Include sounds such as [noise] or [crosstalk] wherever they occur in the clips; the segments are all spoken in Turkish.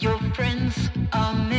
Your friends are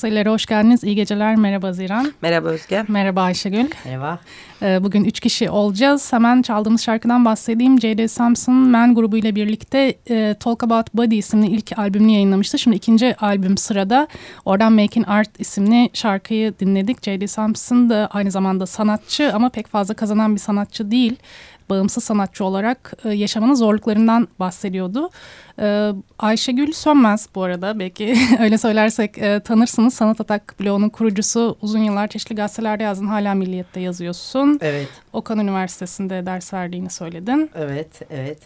Makaselere hoş geldiniz. İyi geceler. Merhaba Haziran. Merhaba Özge. Merhaba Ayşegül. Merhaba. Ee, Bugün üç kişi olacağız. Hemen çaldığımız şarkıdan bahsedeyim. J.D. Sampson Man grubu ile birlikte e, Talk About Body isimli ilk albümünü yayınlamıştı. Şimdi ikinci albüm sırada. Oradan Making Art isimli şarkıyı dinledik. J.D. Sampson da aynı zamanda sanatçı ama pek fazla kazanan bir sanatçı değil. Bağımsız sanatçı olarak e, yaşamanın zorluklarından bahsediyordu. Ee, Ayşegül Sönmez bu arada belki [laughs] öyle söylersek e, tanırsınız. Sanat Atak bloğunun kurucusu. Uzun yıllar çeşitli gazetelerde yazdın. Hala Milliyet'te yazıyorsun. Evet, Okan Üniversitesi'nde ders verdiğini söyledin. evet, evet.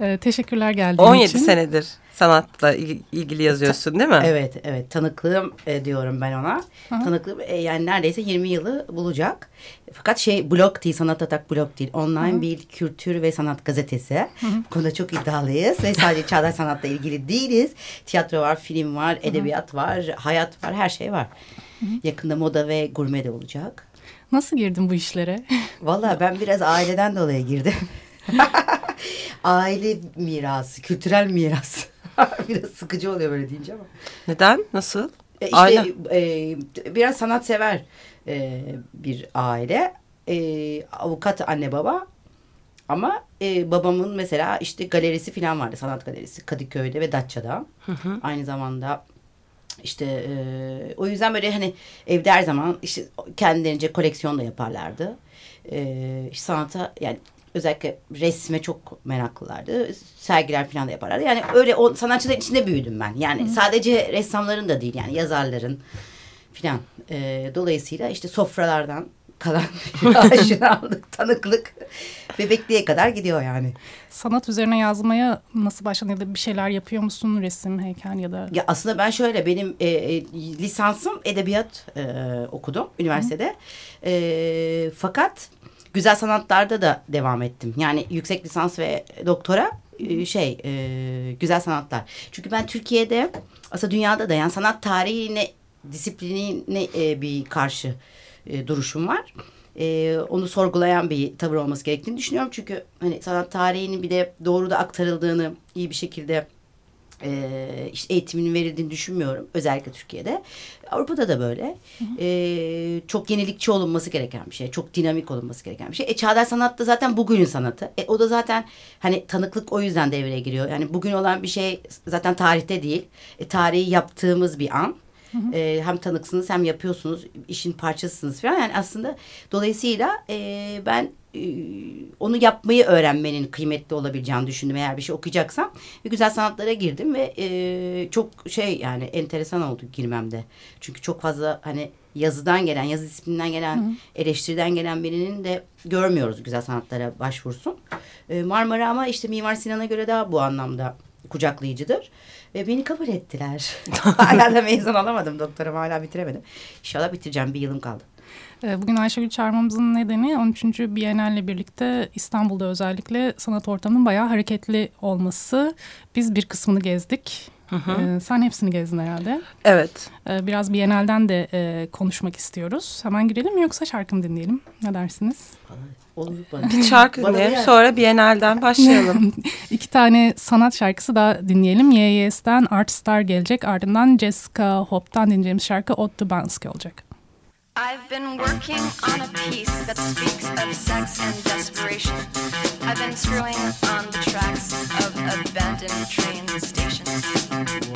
Ee, teşekkürler geldiğin 17 için. senedir sanatla il- ilgili yazıyorsun değil mi? Evet, evet. Tanıklığım e, diyorum ben ona. Tanıklığım e, yani neredeyse 20 yılı bulacak. Fakat şey blog değil, Sanat Atak blog değil. Online bir kültür ve sanat gazetesi. Bu konuda çok iddialıyız ve sadece çağdaş sanatla ilgili değiliz. Tiyatro var, film var, edebiyat var, hayat var, her şey var. Yakında moda ve gurme de olacak. Nasıl girdin bu işlere? [laughs] Vallahi ben biraz aileden dolayı girdim. [laughs] Aile mirası, kültürel miras. [laughs] biraz sıkıcı oluyor böyle deyince ama. Neden? Nasıl? E, işte Aile. e, biraz sanatsever e, bir aile. E, avukat anne baba. Ama e, babamın mesela işte galerisi falan vardı. Sanat galerisi Kadıköy'de ve Datça'da. Aynı zamanda işte e, o yüzden böyle hani evde her zaman işte kendilerince koleksiyon da yaparlardı. E, işte sanata yani özellikle resme çok meraklılardı. Sergiler falan da yaparlardı. Yani öyle o sanatçıların içinde büyüdüm ben. Yani sadece ressamların da değil yani yazarların filan. E, dolayısıyla işte sofralardan kalan [laughs] aşinalık, tanıklık bebekliğe kadar gidiyor yani. Sanat üzerine yazmaya nasıl başladın ya da bir şeyler yapıyor musun? Resim, heykel ya da... Ya aslında ben şöyle benim e, e, lisansım edebiyat e, okudum üniversitede. E, fakat güzel sanatlarda da devam ettim. Yani yüksek lisans ve doktora e, şey e, güzel sanatlar. Çünkü ben Türkiye'de aslında dünyada da yani sanat tarihine disiplinine e, bir karşı e, duruşum var. E, onu sorgulayan bir tavır olması gerektiğini düşünüyorum. Çünkü hani sanat tarihinin bir de doğru da aktarıldığını iyi bir şekilde e, işte eğitiminin verildiğini düşünmüyorum. Özellikle Türkiye'de. Avrupa'da da böyle. E, çok yenilikçi olunması gereken bir şey. Çok dinamik olunması gereken bir şey. E, çağdaş sanat da zaten bugünün sanatı. E, o da zaten hani tanıklık o yüzden devreye giriyor. Yani bugün olan bir şey zaten tarihte değil. E, tarihi yaptığımız bir an. E, hem tanıksınız hem yapıyorsunuz. işin parçasısınız falan. Yani aslında dolayısıyla e, ben onu yapmayı öğrenmenin kıymetli olabileceğini düşündüm eğer bir şey okuyacaksam. Ve güzel sanatlara girdim ve e, çok şey yani enteresan oldu girmemde. Çünkü çok fazla hani yazıdan gelen, yazı disiplinden gelen, eleştiriden gelen birinin de görmüyoruz güzel sanatlara başvursun. E, Marmara ama işte Mimar Sinan'a göre daha bu anlamda kucaklayıcıdır. Ve beni kabul ettiler. [laughs] hala da mezun olamadım. Doktoramı hala bitiremedim. İnşallah bitireceğim. Bir yılım kaldı. Ee, Bugün Ayşegül çağırmamızın nedeni 13. Bienal'le birlikte İstanbul'da özellikle sanat ortamının bayağı hareketli olması. Biz bir kısmını gezdik. Ee, sen hepsini gezdin herhalde. Evet. Ee, biraz Bienal'den de e, konuşmak istiyoruz. Hemen girelim mi yoksa şarkı mı dinleyelim? Ne dersiniz? Olur bana. Bir şarkı dinleyelim uyar. sonra Biennale'den başlayalım. [laughs] İki tane sanat şarkısı daha dinleyelim. YYS'den Art Star gelecek. Ardından Jessica Hope'tan dinleyeceğimiz şarkı Ode to Banksy olacak. I've been working on a piece that speaks of sex and desperation. I've been screwing on the tracks of abandoned train stations.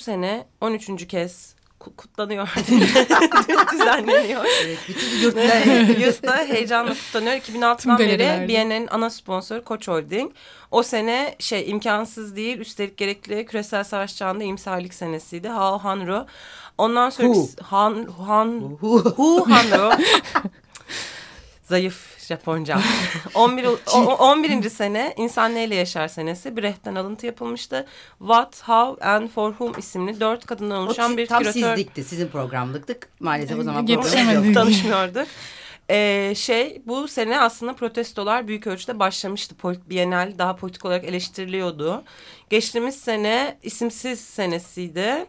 Sene 13. kez ku- kutlanıyor. [laughs] Düzenleniyor. Bütün yurtta Yurtta heyecanla kutlanıyor. 2006'dan Tüm beri. Biennale'nin ana sponsoru Koç Holding. O sene şey imkansız değil. Üstelik gerekli küresel savaş çağında imsarlık senesiydi. Hao Hanro. Ondan sonra Han, Han, Hu. Hu Hanro. [laughs] Zayıf Japonca. [laughs] 11, o- o- 11. sene İnsan Neyle Yaşar senesi Brecht'ten alıntı yapılmıştı. What, How and For Whom isimli dört kadından O oluşan si- bir tam küratör sizlikti. Sizin programlıktık. Maalesef o zaman Yetişemedik. program yok. tanışmıyorduk. Ee, şey bu sene aslında protestolar büyük ölçüde başlamıştı. Polit, Bienal daha politik olarak eleştiriliyordu. Geçtiğimiz sene isimsiz senesiydi.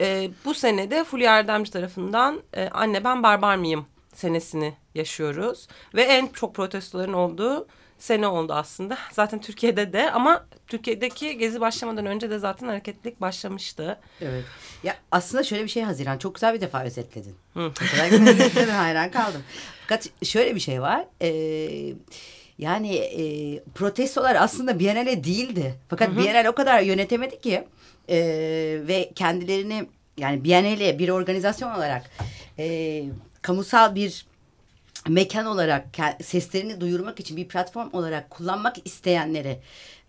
Ee, bu sene de Fulya Erdemci tarafından e, Anne Ben Barbar Mıyım senesini yaşıyoruz. Ve en çok protestoların olduğu sene oldu aslında. Zaten Türkiye'de de ama Türkiye'deki gezi başlamadan önce de zaten hareketlilik başlamıştı. Evet. Ya aslında şöyle bir şey Haziran. Çok güzel bir defa özetledin. Güzel özetledin hayran kaldım. Fakat şöyle bir şey var. Ee, yani e, protestolar aslında Biennale değildi. Fakat Biennale o kadar yönetemedi ki e, ve kendilerini yani Biennale bir organizasyon olarak e, kamusal bir mekan olarak seslerini duyurmak için bir platform olarak kullanmak isteyenlere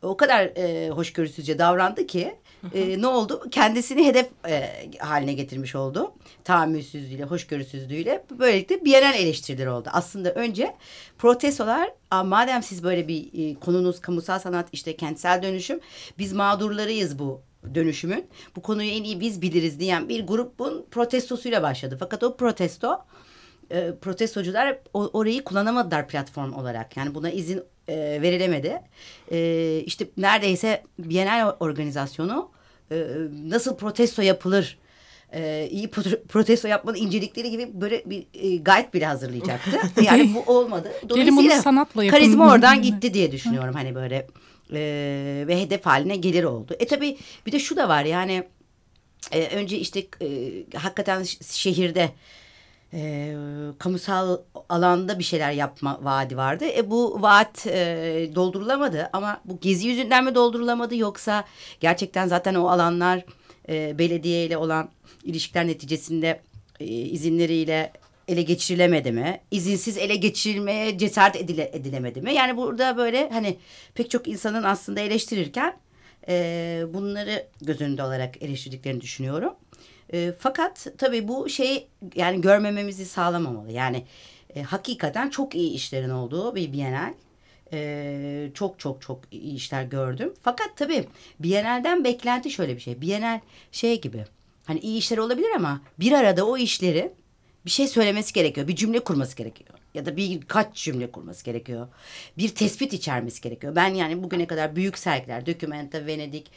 o kadar e, hoşgörüsüzce davrandı ki e, ne oldu? Kendisini hedef e, haline getirmiş oldu. Tahammülsüzlüğüyle, hoşgörüsüzlüğüyle. Böylelikle Bienal eleştirileri oldu. Aslında önce protestolar "Aa, madem siz böyle bir e, konunuz kamusal sanat işte kentsel dönüşüm biz mağdurlarıyız bu dönüşümün. Bu konuyu en iyi biz biliriz diyen bir grubun protestosuyla başladı. Fakat o protesto e, protestocular o- orayı kullanamadılar platform olarak. Yani buna izin e, verilemedi. E, işte neredeyse Bienal organizasyonu e, nasıl protesto yapılır e, iyi pro- protesto yapmanın incelikleri gibi böyle bir e, guide bile hazırlayacaktı. [laughs] Yani bu olmadı. Gelin bunu sanatla yapın. Karizma oradan gitti diye düşünüyorum hani böyle e, ve hedef haline gelir oldu. E tabi bir de şu da var yani e, önce işte e, hakikaten şehirde e, kamusal alanda bir şeyler yapma vaadi vardı. E, bu vaat e, doldurulamadı ama bu gezi yüzünden mi doldurulamadı yoksa gerçekten zaten o alanlar e, belediye ile olan ilişkiler neticesinde e, izinleriyle ele geçirilemedi mi? İzinsiz ele geçirilmeye cesaret edile, edilemedi mi? Yani burada böyle hani pek çok insanın aslında eleştirirken e, bunları göz önünde olarak eleştirdiklerini düşünüyorum. E, fakat tabii bu şey yani görmememizi sağlamamalı. Yani e, hakikaten çok iyi işlerin olduğu bir Bienal. E, çok çok çok iyi işler gördüm. Fakat tabii Bienal'den beklenti şöyle bir şey. Bienal şey gibi hani iyi işler olabilir ama bir arada o işleri bir şey söylemesi gerekiyor. Bir cümle kurması gerekiyor. Ya da birkaç cümle kurması gerekiyor. Bir tespit içermesi gerekiyor. Ben yani bugüne kadar büyük sergiler, Documenta, Venedik,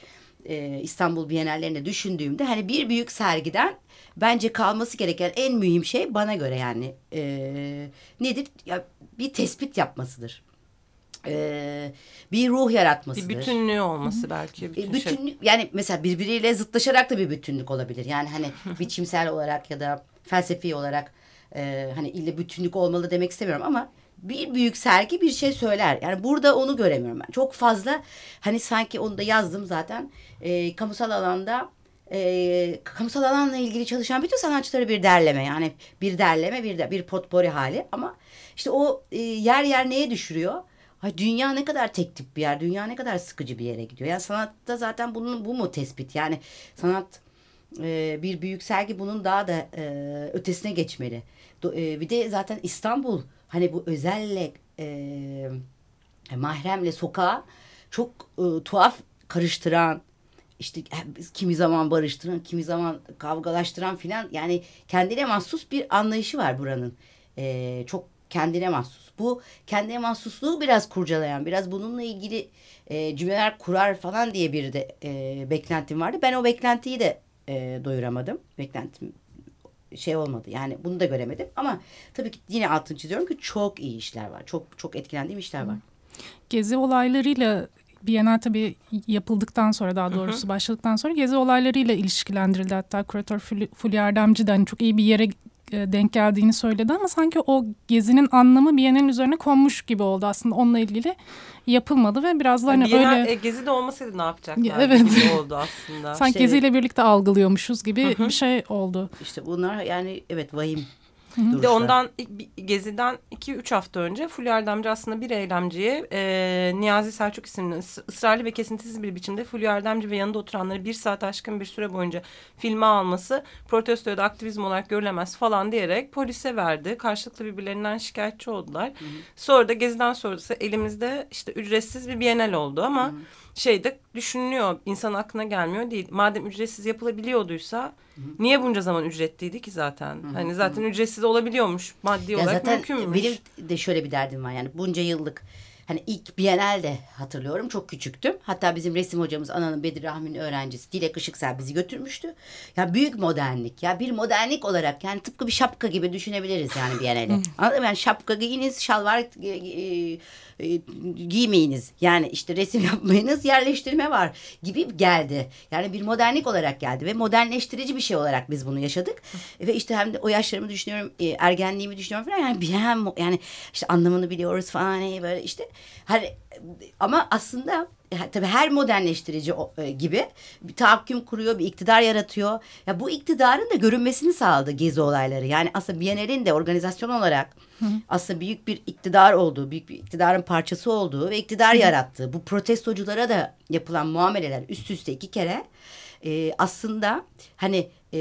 e, İstanbul Bienallerinde düşündüğümde hani bir büyük sergiden bence kalması gereken en mühim şey bana göre yani e, nedir? Ya, bir tespit yapmasıdır. E, bir ruh yaratmasıdır. Bir bütünlüğü olması belki. E, Bütün şey. bütünlük yani mesela birbiriyle zıtlaşarak da bir bütünlük olabilir. Yani hani [laughs] biçimsel olarak ya da felsefi olarak e, hani ille bütünlük olmalı demek istemiyorum ama bir büyük sergi bir şey söyler. Yani burada onu göremiyorum ben. Çok fazla hani sanki onu da yazdım zaten. E, kamusal alanda e, kamusal alanla ilgili çalışan bütün sanatçıları bir derleme. Yani bir derleme bir de bir potpori hali ama işte o e, yer yer neye düşürüyor? Ay dünya ne kadar tek tip bir yer, dünya ne kadar sıkıcı bir yere gidiyor. Yani sanatta zaten bunun bu mu tespit? Yani sanat e, bir büyük sergi bunun daha da e, ötesine geçmeli. Do, e, bir de zaten İstanbul hani bu özelle e, mahremle sokağa çok e, tuhaf karıştıran işte kimi zaman barıştıran, kimi zaman kavgalaştıran filan yani kendine mahsus bir anlayışı var buranın. E, çok kendine mahsus. Bu kendine mahsusluğu biraz kurcalayan, biraz bununla ilgili e, cümleler kurar falan diye bir de e, beklentim vardı. Ben o beklentiyi de e, doyuramadım. Beklentim şey olmadı. Yani bunu da göremedim. Ama tabii ki yine altını çiziyorum ki çok iyi işler var. Çok çok etkilendiğim işler var. Gezi olaylarıyla Bienal tabii yapıldıktan sonra daha doğrusu başladıktan sonra gezi olaylarıyla ilişkilendirildi. Hatta küratör Fuli- Fulya Erdemci de hani çok iyi bir yere e, denk geldiğini söyledi ama sanki o gezinin anlamı Biennale'in üzerine konmuş gibi oldu aslında onunla ilgili yapılmadı ve biraz da hani Bienal, öyle e, gezi de olmasaydı ne yapacaklar Ya, evet. gibi oldu aslında. sanki İşte- geziyle birlikte algılıyormuşuz gibi bir şey oldu. İşte bunlar yani evet vahim Bir de ondan ilk bir- Gezi'den 2-3 hafta önce Fulya Erdemci aslında bir eylemciye e, Niyazi Selçuk isimli ıs- ısrarlı ve kesintisiz bir biçimde Fulya Erdemci ve yanında oturanları bir saat aşkın bir süre boyunca filme alması protestoya da aktivizm olarak görülemez falan diyerek polise verdi. Karşılıklı birbirlerinden şikayetçi oldular. Sonra da Gezi'den sonrası elimizde işte ücretsiz bir bienal oldu ama şeyde düşünülüyor insan aklına gelmiyor değil. Madem ücretsiz yapılabiliyorduysa niye bunca zaman ücretliydi ki zaten? Hani zaten ücretsiz olabiliyormuş maddi Ya olarak zaten mümkünmüş. benim de şöyle bir derdim var yani bunca yıllık hani ilk Biennale'de hatırlıyorum çok küçüktüm. Hatta bizim resim hocamız Ana'nın Bedir Rahmi'nin öğrencisi Dilek Işıksel bizi götürmüştü. Ya büyük modernlik ya bir modernlik olarak yani tıpkı bir şapka gibi düşünebiliriz yani Biennale'i. Anladın mı? Yani şapka giyiniz, şalvar e, e, e, giymeyiniz. Yani işte resim [laughs] yapmayınız, yerleştirme var gibi geldi. Yani bir modernlik olarak geldi ve modernleştirici bir şey olarak biz bunu yaşadık. Ve işte hem de o yaşlarımı düşünüyorum, e, ergenliğimi düşünüyorum falan. Yani bir hem yani işte anlamını biliyoruz falan hani böyle işte hani ama aslında tabii her modernleştirici e, gibi bir tahakküm kuruyor, bir iktidar yaratıyor. Ya bu iktidarın da görünmesini sağladı gezi olayları. Yani aslında Biennale'in de organizasyon olarak aslında büyük bir iktidar olduğu, büyük bir iktidarın parçası olduğu ve iktidar yarattığı bu protestoculara da yapılan muameleler üst üste iki kere e, aslında hani e,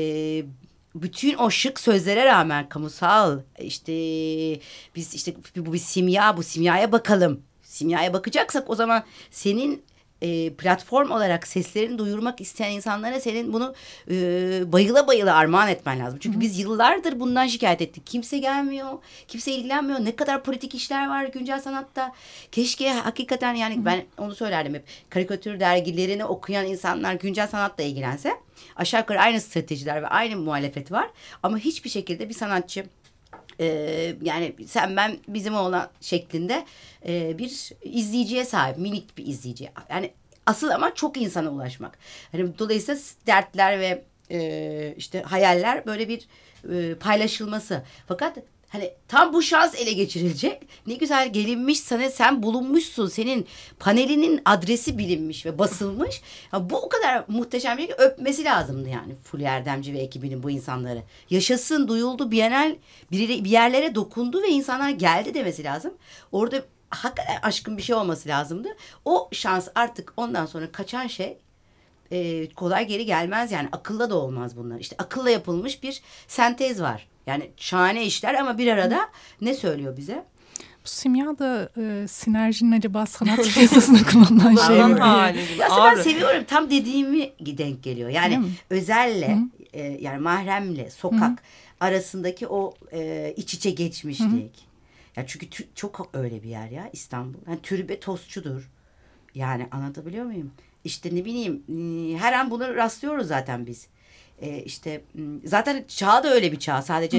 bütün o şık sözlere rağmen kamusal işte biz işte bu bir simya bu simyaya bakalım. Simyaya bakacaksak o zaman senin e, platform olarak seslerini duyurmak isteyen insanlara senin bunu e, bayıla bayıla armağan etmen lazım. Çünkü biz yıllardır bundan şikayet ettik. Kimse gelmiyor, kimse ilgilenmiyor. Ne kadar politik işler var güncel sanatta. Keşke hakikaten yani ben onu söylerdim hep. Karikatür dergilerini okuyan insanlar güncel sanatla ilgilense aşağı yukarı aynı stratejiler ve aynı muhalefet var. Ama hiçbir şekilde bir sanatçı ee, yani sen ben bizim olan şeklinde e, bir izleyiciye sahip minik bir izleyiciye yani asıl ama çok insana ulaşmak. Hani dolayısıyla dertler ve e, işte hayaller böyle bir e, paylaşılması. Fakat Hani tam bu şans ele geçirilecek. Ne güzel gelinmiş sana sen bulunmuşsun. Senin panelinin adresi bilinmiş ve basılmış. Ya bu o kadar muhteşem bir şey ki öpmesi lazımdı yani Fulya Erdemci ve ekibinin bu insanları. Yaşasın, duyuldu, Bienal bir, yerlere dokundu ve insanlar geldi demesi lazım. Orada hakikaten aşkın bir şey olması lazımdı. O şans artık ondan sonra kaçan şey e, kolay geri gelmez yani akılla da olmaz bunlar. İşte akılla yapılmış bir sentez var. Yani şahane işler ama bir arada ne söylüyor bize? Bu simya da e, sinerjinin acaba sanat piyasasında [laughs] kullanılan şey mi? aslında ben seviyorum tam dediğimi denk geliyor. Yani özelle e, yani mahremle sokak arasındaki o e, iç içe geçmişlik. Ya çünkü çok öyle bir yer ya İstanbul. Yani türbe tostçudur. Yani anlatabiliyor muyum? İşte ne bileyim her an bunu rastlıyoruz zaten biz. E, işte zaten çağ da öyle bir çağ. Sadece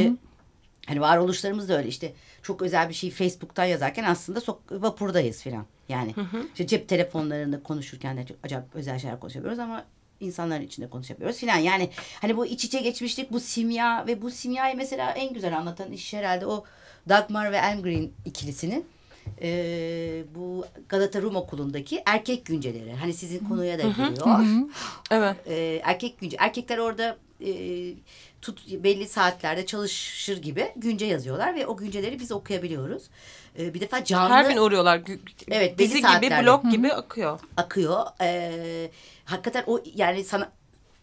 hani varoluşlarımız da öyle işte çok özel bir şey Facebook'tan yazarken aslında sok- vapurdayız filan. Yani işte cep telefonlarında konuşurken de çok acayip özel şeyler konuşabiliyoruz ama insanların içinde konuşabiliyoruz filan. Yani hani bu iç içe geçmişlik bu simya ve bu simyayı mesela en güzel anlatan iş herhalde o Dagmar ve Elmgreen ikilisinin eee, bu Galata Rum Okulu'ndaki erkek günceleri. Hani sizin konuya da giriyor. Evet. Ee, erkek günce erkekler orada e, tut belli saatlerde çalışır gibi günce yazıyorlar ve o günceleri biz okuyabiliyoruz. Ee, bir defa canlı Her gün uğruyorlar. Gü- Evet, Dizi gibi, blok gibi akıyor. akıyor. Ee, hakikaten o yani sana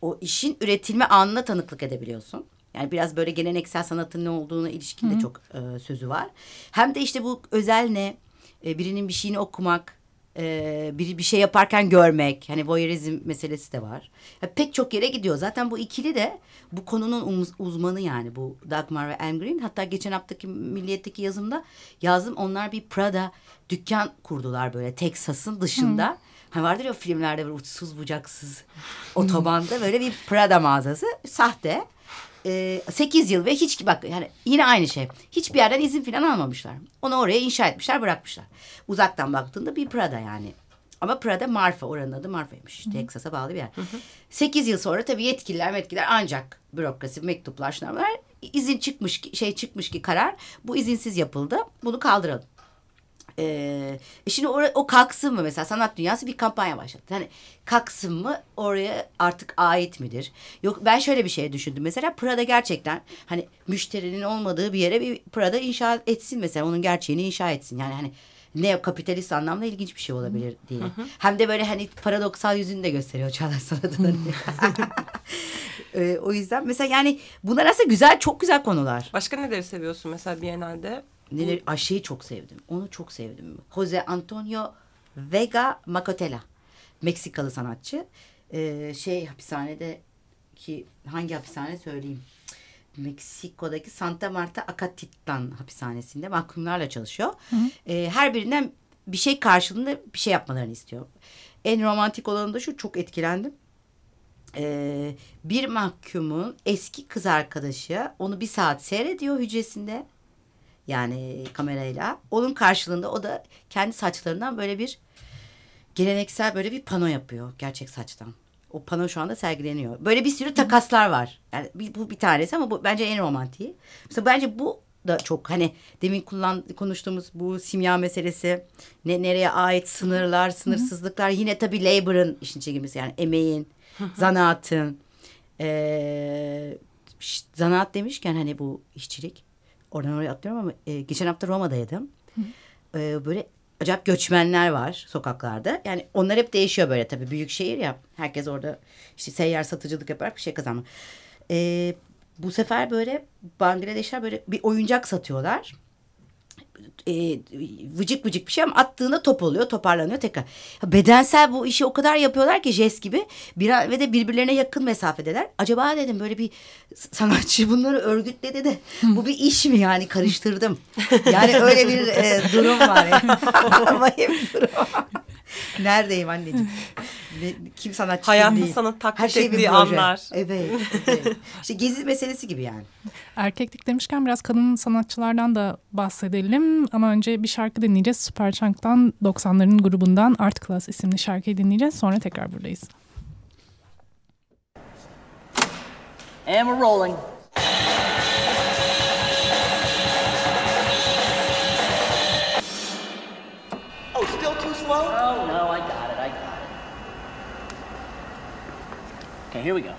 o işin üretilme anına tanıklık edebiliyorsun. Yani biraz böyle geleneksel sanatın ne olduğuna ilişkin de çok e, sözü var. Hem de işte bu özel ne, e, birinin bir şeyini okumak, e, biri bir şey yaparken görmek, hani voyeurizm meselesi de var. Ya pek çok yere gidiyor. Zaten bu ikili de bu konunun uz- uzmanı yani bu Dagmar ve Elmgreen. Hatta geçen haftaki Milliyet'teki yazımda yazdım. Onlar bir Prada dükkan kurdular böyle Texas'ın dışında. Hani vardır ya filmlerde böyle uçsuz bucaksız otobanda böyle bir Prada mağazası. Sahte. Ee, 8 yıl ve hiç bak yani yine aynı şey. Hiçbir yerden izin falan almamışlar. Onu oraya inşa etmişler bırakmışlar. Uzaktan baktığında bir Prada yani. Ama Prada Marfa oranın adı Marfa'ymış. Texas'a bağlı bir yer. 8 yıl sonra tabii yetkililer yetkililer ancak bürokrasi mektuplar şunlar bunlar izin çıkmış ki şey çıkmış ki karar bu izinsiz yapıldı. Bunu kaldıralım. Ee, şimdi or- o kalksın mı mesela sanat dünyası bir kampanya başlattı. Hani kalksın mı oraya artık ait midir? Yok ben şöyle bir şey düşündüm. Mesela Prada gerçekten hani müşterinin olmadığı bir yere bir Prada inşa etsin mesela onun gerçeğini inşa etsin. Yani hani ne kapitalist anlamda ilginç bir şey olabilir diye. Hem de böyle hani paradoksal yüzünü de gösteriyor Çağdaş Sanat'ın. [laughs] Ee, o yüzden mesela yani bunlar aslında güzel çok güzel konular. Başka neleri seviyorsun mesela Biennale'de? Neler, Ay, şeyi çok sevdim. Onu çok sevdim. Jose Antonio Vega Macotela. Meksikalı sanatçı. Ee, şey hapishanede ki hangi hapishane söyleyeyim. Meksiko'daki Santa Marta Acatitlan hapishanesinde mahkumlarla çalışıyor. Ee, her birinden bir şey karşılığında bir şey yapmalarını istiyor. En romantik olanı da şu çok etkilendim. Ee, bir mahkumun eski kız arkadaşı onu bir saat seyrediyor hücresinde. Yani kamerayla. Onun karşılığında o da kendi saçlarından böyle bir geleneksel böyle bir pano yapıyor gerçek saçtan. O pano şu anda sergileniyor. Böyle bir sürü takaslar var. Yani bu bir tanesi ama bu bence en romantiği. Mesela bence bu da çok hani demin kullan konuştuğumuz bu simya meselesi ne nereye ait sınırlar, sınırsızlıklar yine tabii labor'ın işin çekilmesi yani emeğin, [laughs] zanaatın eee, ş- zanaat demişken hani bu işçilik oradan oraya atlıyorum ama e, geçen hafta Roma'daydım. E, böyle acayip göçmenler var sokaklarda. Yani onlar hep değişiyor böyle tabii büyük şehir ya. Herkes orada işte seyyar satıcılık yaparak bir şey kazanma. E, bu sefer böyle Bangladeşler böyle bir oyuncak satıyorlar e, vıcık vıcık bir şey ama attığında top oluyor toparlanıyor tekrar. Bedensel bu işi o kadar yapıyorlar ki jest gibi bir, ve de birbirlerine yakın mesafedeler. Acaba dedim böyle bir sanatçı bunları örgütledi de bu bir iş mi yani karıştırdım. Yani öyle bir e, durum var. Yani. [laughs] Durum. [laughs] Neredeyim anneciğim? Ne, kim sanatçı kim Hayatın değil. sana taklit Her şey ettiği anlar. Evet. evet. İşte gezi meselesi gibi yani. Erkeklik demişken biraz kadın sanatçılardan da bahsedelim. Ama önce bir şarkı dinleyeceğiz. Superchunk'tan 90'ların grubundan Art Class isimli şarkıyı dinleyeceğiz. Sonra tekrar buradayız. And we're rolling. Still? Oh, no, I got it. I got it. Okay, here we go.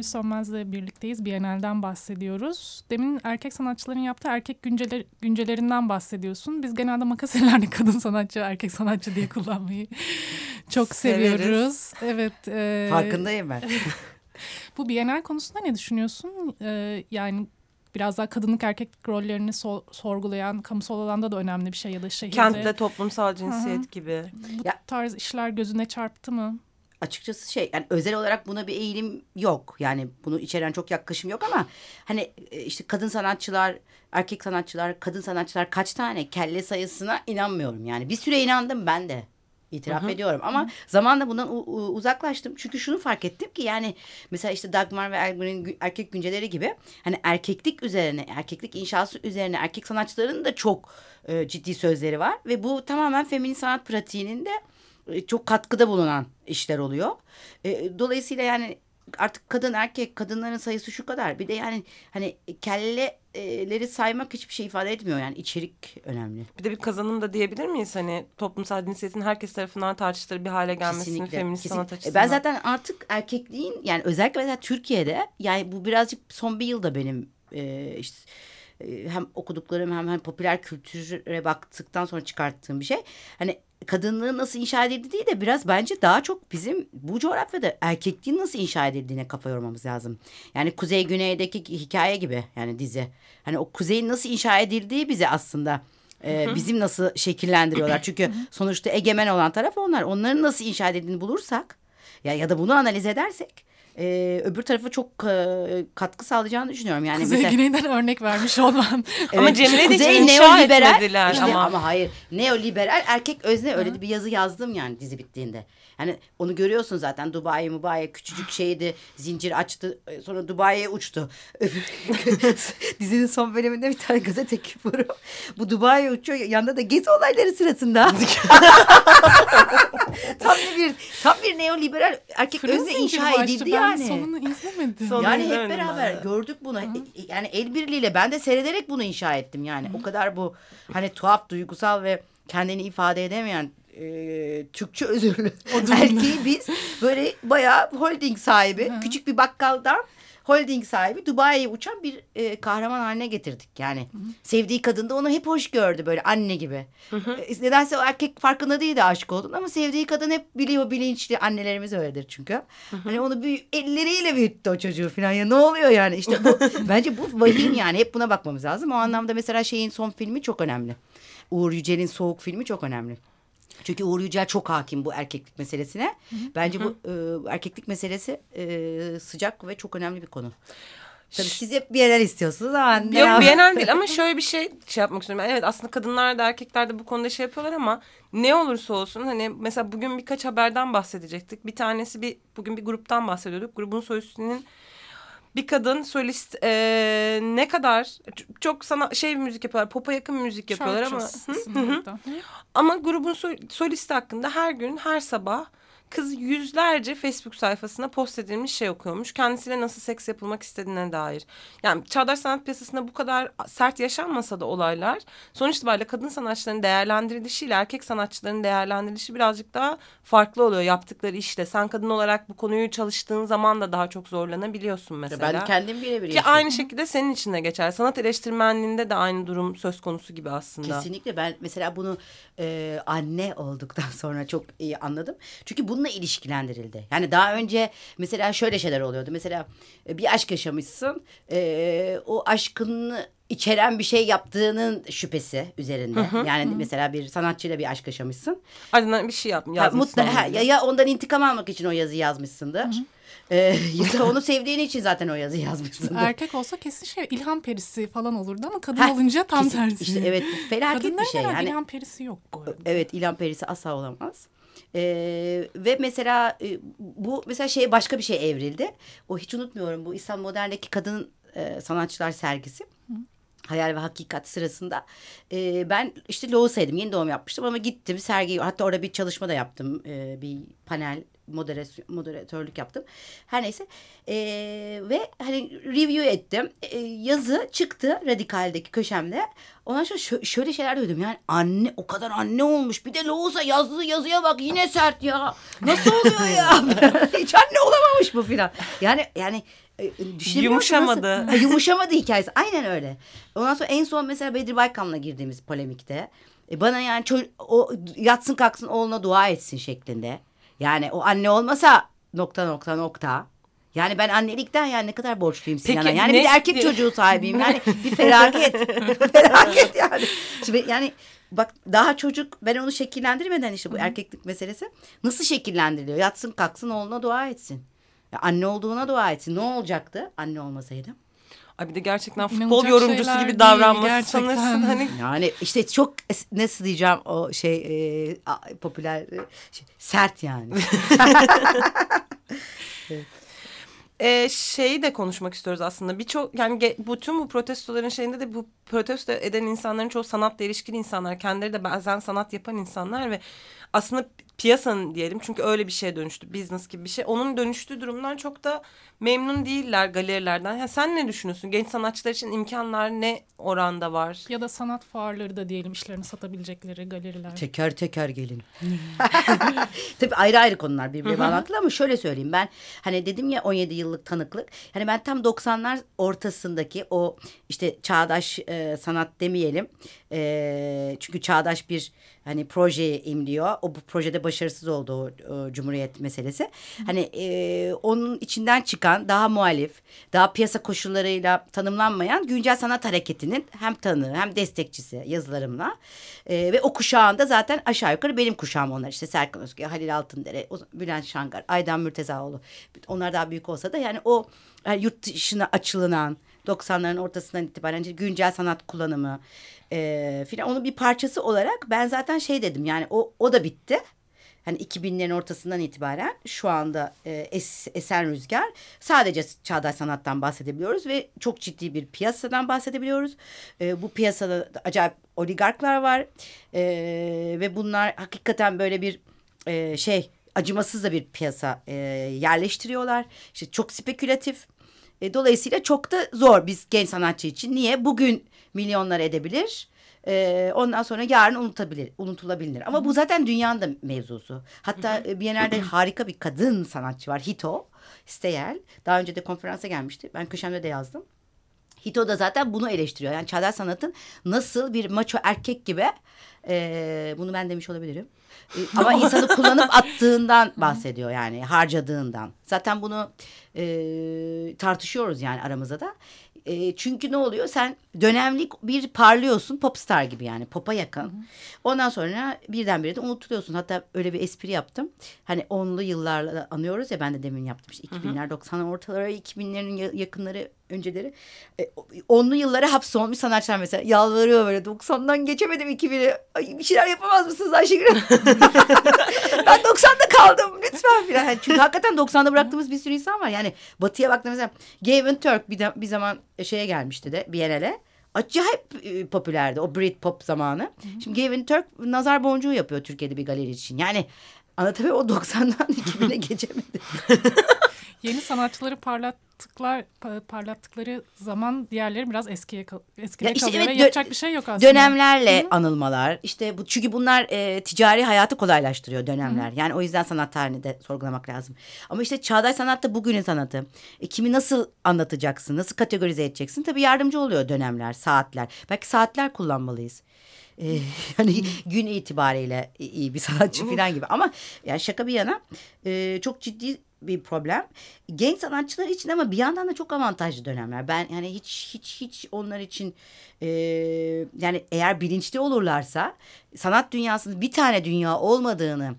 Ayşegül Sönmez'le birlikteyiz. Bienal'den bahsediyoruz. Demin erkek sanatçıların yaptığı erkek günceler, güncelerinden bahsediyorsun. Biz genelde makasellerde [laughs] kadın sanatçı, erkek sanatçı diye kullanmayı [laughs] çok Severiz. seviyoruz. Evet. e, Farkındayım ben. [laughs] Bu Bienal konusunda ne düşünüyorsun? E, yani biraz daha kadınlık erkeklik rollerini so- sorgulayan, kamusal alanda da önemli bir şey ya da şehirde. Kentte toplumsal cinsiyet Hı hı. gibi. Bu Ya- tarz işler gözüne çarptı mı? Açıkçası şey yani özel olarak buna bir eğilim yok. Yani bunu içeren çok yaklaşım yok ama hani e, işte kadın sanatçılar, erkek sanatçılar, kadın sanatçılar kaç tane kelle sayısına inanmıyorum. Yani bir süre inandım ben de. İtiraf ediyorum ama zamanla bundan uzaklaştım. Çünkü şunu fark ettim ki yani mesela işte Dagmar ve Ergün'ün gü- erkek günceleri gibi hani erkeklik üzerine, erkeklik inşası üzerine erkek sanatçıların da çok e, ciddi sözleri var ve bu tamamen feminin sanat pratiğinin de çok katkıda bulunan işler oluyor. E, dolayısıyla yani artık kadın erkek kadınların sayısı şu kadar. Bir de yani hani kelleleri saymak hiçbir şey ifade etmiyor yani içerik önemli. Bir de bir kazanım da diyebilir miyiz? Hani toplumsal cinsiyetin herkes tarafından tartışılır bir hale gelmesini Kesinlikle. feminist kesin- sanat E, açısından. Ben zaten artık erkekliğin yani özellikle mesela Türkiye'de yani bu birazcık son bir yılda benim e, işte e, hem okuduklarım hem, hem popüler kültüre baktıktan sonra çıkarttığım bir şey. Hani kadınlığın nasıl inşa edildiği değil de biraz bence daha çok bizim bu coğrafyada erkekliğin nasıl inşa edildiğine kafa yormamız lazım. Yani Kuzey Güney'deki hikaye gibi yani dizi. Hani o kuzeyin nasıl inşa edildiği bize aslında e, bizim nasıl şekillendiriyorlar. Çünkü [laughs] sonuçta egemen olan taraf onlar. Onların nasıl inşa edildiğini bulursak ya ya da bunu analiz edersek e, öbür tarafa çok e, katkı sağlayacağını düşünüyorum. Yani Kuzey mesela- Güney'den örnek vermiş olman. [laughs] Ama Cemre de Kuzey neoliberal- etmediler işte ama. ama hayır neoliberal erkek özne öyle bir yazı yazdım yani dizi bittiğinde. Yani onu görüyorsun zaten Dubai Mubai küçücük şeydi zincir açtı e, sonra Dubai'ye uçtu. [laughs] Dizinin son bölümünde bir tane gazete küpürü bu Dubai'ye uçuyor yanında da gezi olayları sırasında. [laughs] tam bir tam bir neoliberal erkek özne inşa edildi Ben yani. sonunu izlemedim. Son- Yani hep ben beraber de. gördük bunu. Yani el birliğiyle ben de seyrederek bunu inşa ettim yani. O kadar bu hani tuhaf, duygusal ve kendini ifade edemeyen e, Türkçe [laughs] özürlü erkeği biz böyle bayağı holding sahibi, küçük bir bakkaldan holding sahibi Dubai'ye uçan bir e, kahraman haline getirdik yani. Sevdiği kadın da onu hep hoş gördü böyle anne gibi. E, nedense o erkek farkında değil de aşık oldun ama sevdiği kadın hep biliyor bilinçli annelerimiz öyledir çünkü. Hani onu bir elleriyle büyüttü o çocuğu falan ya ne oluyor yani işte bu [laughs] bence bu vahim yani hep buna bakmamız lazım. O anlamda mesela şeyin son filmi çok önemli. Uğur Yücel'in Soğuk filmi çok önemli. Çünkü Uğur Yücel çok hakim bu erkeklik meselesine. Bence bu e, erkeklik meselesi e, sıcak ve çok önemli bir konu. Tabii siz hep yerler istiyorsunuz ama ne Yok? Bienal değil ama [laughs] şöyle bir şey şey yapmak istiyorum. Yani evet aslında kadınlar da erkekler de bu konuda şey yapıyorlar ama ne olursa olsun hani mesela bugün birkaç haberden bahsedecektik. Bir tanesi bir bugün bir gruptan bahsediyorduk. Grubun solistinin bir kadın solist eee, ne kadar çok sana şey müzik yapıyorlar. Pop'a yakın müzik yapıyorlar ama Şarkıcı Hı? Hı. ama grubun sol- solisti hakkında her gün her sabah kız yüzlerce Facebook sayfasına post edilmiş şey okuyormuş. Kendisiyle nasıl seks yapılmak istediğine dair. Yani çağdaş sanat piyasasında bu kadar sert yaşanmasa da olaylar sonuç itibariyle kadın sanatçıların değerlendirilişiyle erkek sanatçıların değerlendirilişi birazcık daha farklı oluyor yaptıkları işte. Sen kadın olarak bu konuyu çalıştığın zaman da daha çok zorlanabiliyorsun mesela. Ben kendim birebir Ki aynı şekilde senin için de geçer. Sanat eleştirmenliğinde de aynı durum söz konusu gibi aslında. Kesinlikle ben mesela bunu e, anne olduktan [laughs] sonra çok iyi anladım. Çünkü bununla ilişkilendirildi. Yani daha önce mesela şöyle şeyler oluyordu. Mesela e, bir aşk yaşamışsın. e, o aşkını içeren bir şey yaptığının şüphesi üzerinde. Yani mesela bir sanatçıyla bir aşk yaşamışsın. Ardından bir şey yap, Ha, yazmışsın. mutlu, ha, ya, ya ondan intikam almak için o yazı yazmışsındır. E, [laughs] ya da onu sevdiğin için zaten o yazı yazmışsındır. Erkek olsa kesin şey ilham perisi falan olurdu ama kadın Ha, olunca tam kesin- tersi. İşte evet felaket bir Kadınların şey. herhalde Yani ilham perisi yok. Evet ilan perisi asla olamaz. Ee, ve mesela e, bu mesela şey başka bir şey evrildi. O hiç unutmuyorum bu İslam Modern'deki kadın e, sanatçılar sergisi. Hayal ve Hakikat sırasında e, ben işte Loğusa'ydım yeni doğum yapmıştım ama gittim sergiyi hatta orada bir çalışma da yaptım e, bir panel moderatörlük yaptım her neyse E, ve hani review ettim E, yazı çıktı radikaldeki köşemde ondan sonra şö- şöyle şeyler duydum yani anne o kadar anne olmuş bir de Loğusa yazdığı yazıya bak yine sert ya Nasıl oluyor ya? [laughs] Hiç anne olamamış bu filan. Yani yani e? Yumuşamadı. Nasıl- yumuşamadı hikayesi. Aynen öyle. Ondan sonra en son mesela Bedri Baykam'la girdiğimiz polemikte e, bana yani o yatsın kalksın oğluna dua etsin şeklinde. Yani o anne olmasa nokta nokta nokta. Yani ben annelikten yani ne kadar borçluyum Peki, Sinan'a. Yani ne- bir erkek çocuğu sahibiyim. Yani [laughs] bir felaket. [laughs] felaket yani. Şimdi yani bak daha çocuk ben onu şekillendirmeden işte bu erkeklik meselesi nasıl şekillendiriliyor? Yatsın kalksın oğluna dua etsin. Ya anne olduğuna dua etsin. Ne olacaktı anne olmasaydı? Ay bir de gerçekten futbol İnanılacak yorumcusu gibi değil, davranması gerçekten. sanırsın hani Yani işte çok nasıl diyeceğim o şey e, a- popüler e, şey, sert yani. [laughs] e, şeyi de konuşmak istiyoruz aslında. Birçok yani ge- bütün bu protestoların şeyinde de bu protesto eden insanların çoğu sanatla ilişkili insanlar. Kendileri de bazen sanat yapan insanlar ve aslında piyasanın diyelim çünkü öyle bir şeye dönüştü. Business gibi bir şey. Onun dönüştüğü durumdan çok da memnun değiller galerilerden. Ya sen ne düşünüyorsun? Genç sanatçılar için imkanlar ne oranda var? Ya da sanat fuarları da diyelim işlerini satabilecekleri galeriler. teker teker gelin. [laughs] [laughs] Tabii ayrı ayrı konular birbirine bağlantılı ama şöyle söyleyeyim ben hani dedim ya 17 yıllık tanıklık. Hani ben tam 90'lar ortasındaki o işte çağdaş e, sanat demeyelim. E, çünkü çağdaş bir hani projeye imliyor. O bu projede başarısız oldu o, o Cumhuriyet meselesi. Hani e, onun içinden çıkan daha muhalif, daha piyasa koşullarıyla tanımlanmayan güncel sanat hareketinin hem tanığı hem destekçisi yazılarımla. E, ve o kuşağında zaten aşağı yukarı benim kuşağım onlar. İşte Serkan Özkaya, Halil Altındere, Bülent Şangar, Aydan Mürtezaoğlu. Onlar daha büyük olsa da yani o yani yurt dışına açılınan 90'ların ortasından itibaren güncel sanat kullanımı e, filan onun bir parçası olarak ben zaten şey dedim yani o o da bitti. Hani 2000'lerin ortasından itibaren şu anda e, es, esen rüzgar sadece çağdaş sanattan bahsedebiliyoruz ve çok ciddi bir piyasadan bahsedebiliyoruz. E, bu piyasada acayip oligarklar var E, ve bunlar hakikaten böyle bir e, şey acımasız da bir piyasa e, yerleştiriyorlar. İşte çok spekülatif. E, dolayısıyla çok da zor biz genç sanatçı için. Niye? Bugün milyonlar edebilir. E, ondan sonra yarın unutabilir, unutulabilir. Ama bu zaten dünyanın da mevzusu. Hatta e, Biennale'de harika bir kadın sanatçı var. Hito Steyel. Daha önce de konferansa gelmişti. Ben köşemde de yazdım. Hito da zaten bunu eleştiriyor. Yani çağdaş sanatın nasıl bir maço erkek gibi e, bunu ben demiş olabilirim. E, ama [laughs] insanı kullanıp attığından bahsediyor yani harcadığından. Zaten bunu e, tartışıyoruz yani aramızda da. E, çünkü ne oluyor? Sen dönemlik bir parlıyorsun popstar gibi yani popa yakın. Ondan sonra birdenbire de unutuluyorsun. Hatta öyle bir espri yaptım. Hani onlu yıllarla anıyoruz ya ben de demin yaptım. İşte 2000'ler 90'lar ortaları 2000'lerin ya- yakınları önceleri. E, onlu yıllara hapsolmuş sanatçılar mesela yalvarıyor böyle 90'dan geçemedim 2000'e. Ay, bir şeyler yapamaz mısınız Ayşegül? [laughs] ben 90'da kaldım lütfen filan. Yani çünkü hakikaten 90'da bıraktığımız bir sürü insan var. Yani batıya baktığımız mesela Gavin Turk bir, de, bir zaman şeye gelmişti de Biennale. Acayip e, popülerdi o Britpop zamanı. Şimdi Gavin Turk nazar boncuğu yapıyor Türkiye'de bir galeri için. Yani anlatabiliyor o 90'dan 2000'e [laughs] geçemedi. [laughs] Yeni sanatçıları parlattıklar pa- parlattıkları zaman diğerleri biraz eskiye eskide Ya işte kalıyor evet, ve yapacak bir şey yok aslında. Dönemlerle anılmalar işte bu çünkü bunlar e, ticari hayatı kolaylaştırıyor dönemler. Yani o yüzden sanat tarihini de sorgulamak lazım. Ama işte çağdaş sanatta bugünün sanatı. E, kimi nasıl anlatacaksın? Nasıl kategorize edeceksin? Tabii yardımcı oluyor dönemler, saatler. Belki saatler kullanmalıyız. E, [laughs] yani gün itibariyle iyi bir sanatçı falan gibi. Ama yani şaka bir yana e, çok ciddi bir problem. Genç sanatçılar için ama bir yandan da çok avantajlı dönemler. Ben yani hiç hiç hiç onlar için e, yani eğer bilinçli olurlarsa sanat dünyasının bir tane dünya olmadığını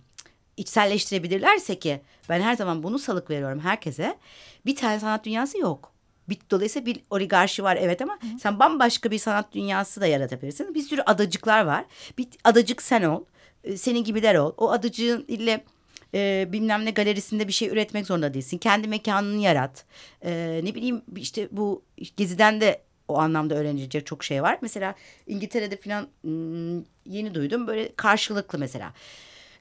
içselleştirebilirlerse ki ben her zaman bunu salık veriyorum herkese. Bir tane sanat dünyası yok. Bir, dolayısıyla bir oligarşi var evet ama sen bambaşka bir sanat dünyası da yaratabilirsin. Bir sürü adacıklar var. Bir adacık sen ol. e, Senin gibiler ol. O adacığın ile e, bilmem ne galerisinde bir şey üretmek zorunda değilsin. Kendi mekanını yarat. E, ne bileyim işte bu Gezi'den de o anlamda öğrenilecek çok şey var. Mesela İngiltere'de falan yeni duydum böyle karşılıklı mesela.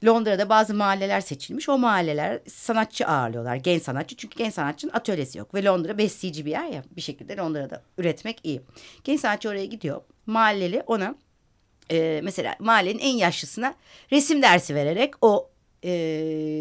Londra'da bazı mahalleler seçilmiş. O mahalleler sanatçı ağırlıyorlar. Genç sanatçı. Çünkü genç sanatçının atölyesi yok. Ve Londra besleyici bir yer ya. Bir şekilde Londra'da üretmek iyi. Genç sanatçı oraya gidiyor. Mahalleli ona e, mesela mahallenin en yaşlısına resim dersi vererek o e,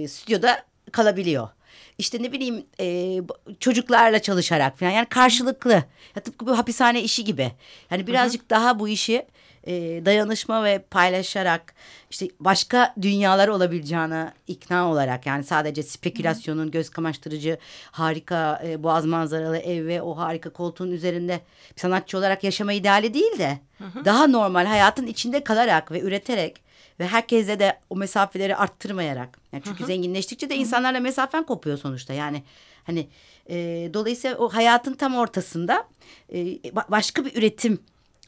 stüdyoda kalabiliyor. İşte ne bileyim e, çocuklarla çalışarak falan yani karşılıklı. Ya tıpkı bu hapishane işi gibi. Yani birazcık daha bu işi e, dayanışma ve paylaşarak işte başka dünyalar olabileceğine ikna olarak yani sadece spekülasyonun göz kamaştırıcı harika e, boğaz manzaralı ev ve o harika koltuğun üzerinde bir sanatçı olarak yaşama ideali değil de daha normal hayatın içinde kalarak ve üreterek ve herkese de o mesafeleri arttırmayarak. Yani çünkü zenginleştikçe de insanlarla mesafen kopuyor sonuçta. Yani hani e, dolayısıyla o hayatın tam ortasında e, ba- başka bir üretim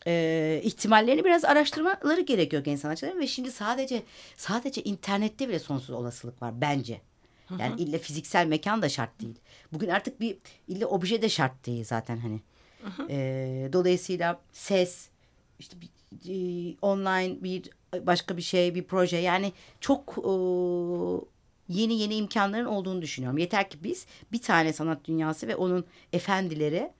e, ihtimallerini biraz araştırmaları gerekiyor genç sanatçıların ve şimdi sadece sadece internette bile sonsuz olasılık var bence. Yani illa fiziksel mekan da şart değil. Bugün artık bir illa obje de şart değil zaten hani. E, dolayısıyla ses işte bir, e, online bir başka bir şey bir proje yani çok e, yeni yeni imkanların olduğunu düşünüyorum. Yeter ki biz bir tane sanat dünyası ve onun efendileri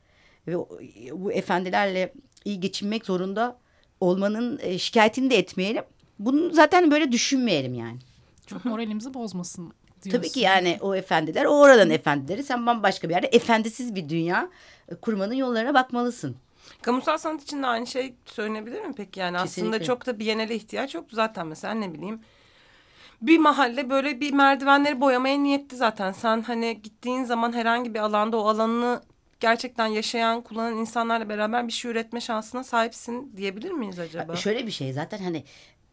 ve o- bu efendilerle iyi geçinmek zorunda olmanın e, şikayetini de etmeyelim. Bunu zaten böyle düşünmeyelim yani. Çok moralimizi bozmasın diyorsun. Tabii ki yani o efendiler o oranın efendileri. Sen bambaşka bir yerde efendisiz bir dünya e, kurmanın yollarına bakmalısın. Kamusal sanat için de aynı şey söylenebilir mi peki? Yani Kesinlikle. aslında çok da Biennale ihtiyaç yoktu zaten mesela ne bileyim. Bir mahalle böyle bir merdivenleri boyamaya niyetli zaten. Sen hani gittiğin zaman herhangi bir alanda o alanını gerçekten yaşayan, kullanan insanlarla beraber bir şey üretme şansına sahipsin diyebilir miyiz acaba? Şöyle bir şey zaten hani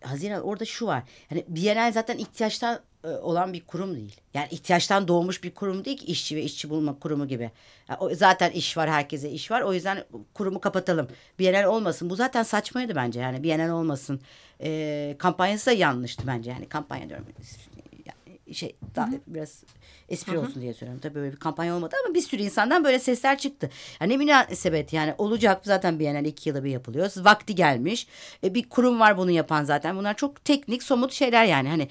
Haziran orada şu var. Hani Bienal zaten ihtiyaçtan e, olan bir kurum değil. Yani ihtiyaçtan doğmuş bir kurum değil ki işçi ve işçi bulma kurumu gibi. Ya o- zaten iş var herkese iş var. O yüzden kurumu kapatalım. Bienal olmasın. Bu zaten saçmaydı bence. Yani Bienal olmasın. E, kampanyası da yanlıştı bence. Yani kampanya diyorum. Yani şey daha biraz espri olsun diye söylüyorum. Tabii böyle bir kampanya olmadı ama bir sürü insandan böyle sesler çıktı. Yani ne münasebet yani olacak zaten Bienal iki yılda bir yapılıyor. Vakti gelmiş. E, bir kurum var bunu yapan zaten. Bunlar çok teknik somut şeyler yani. Hani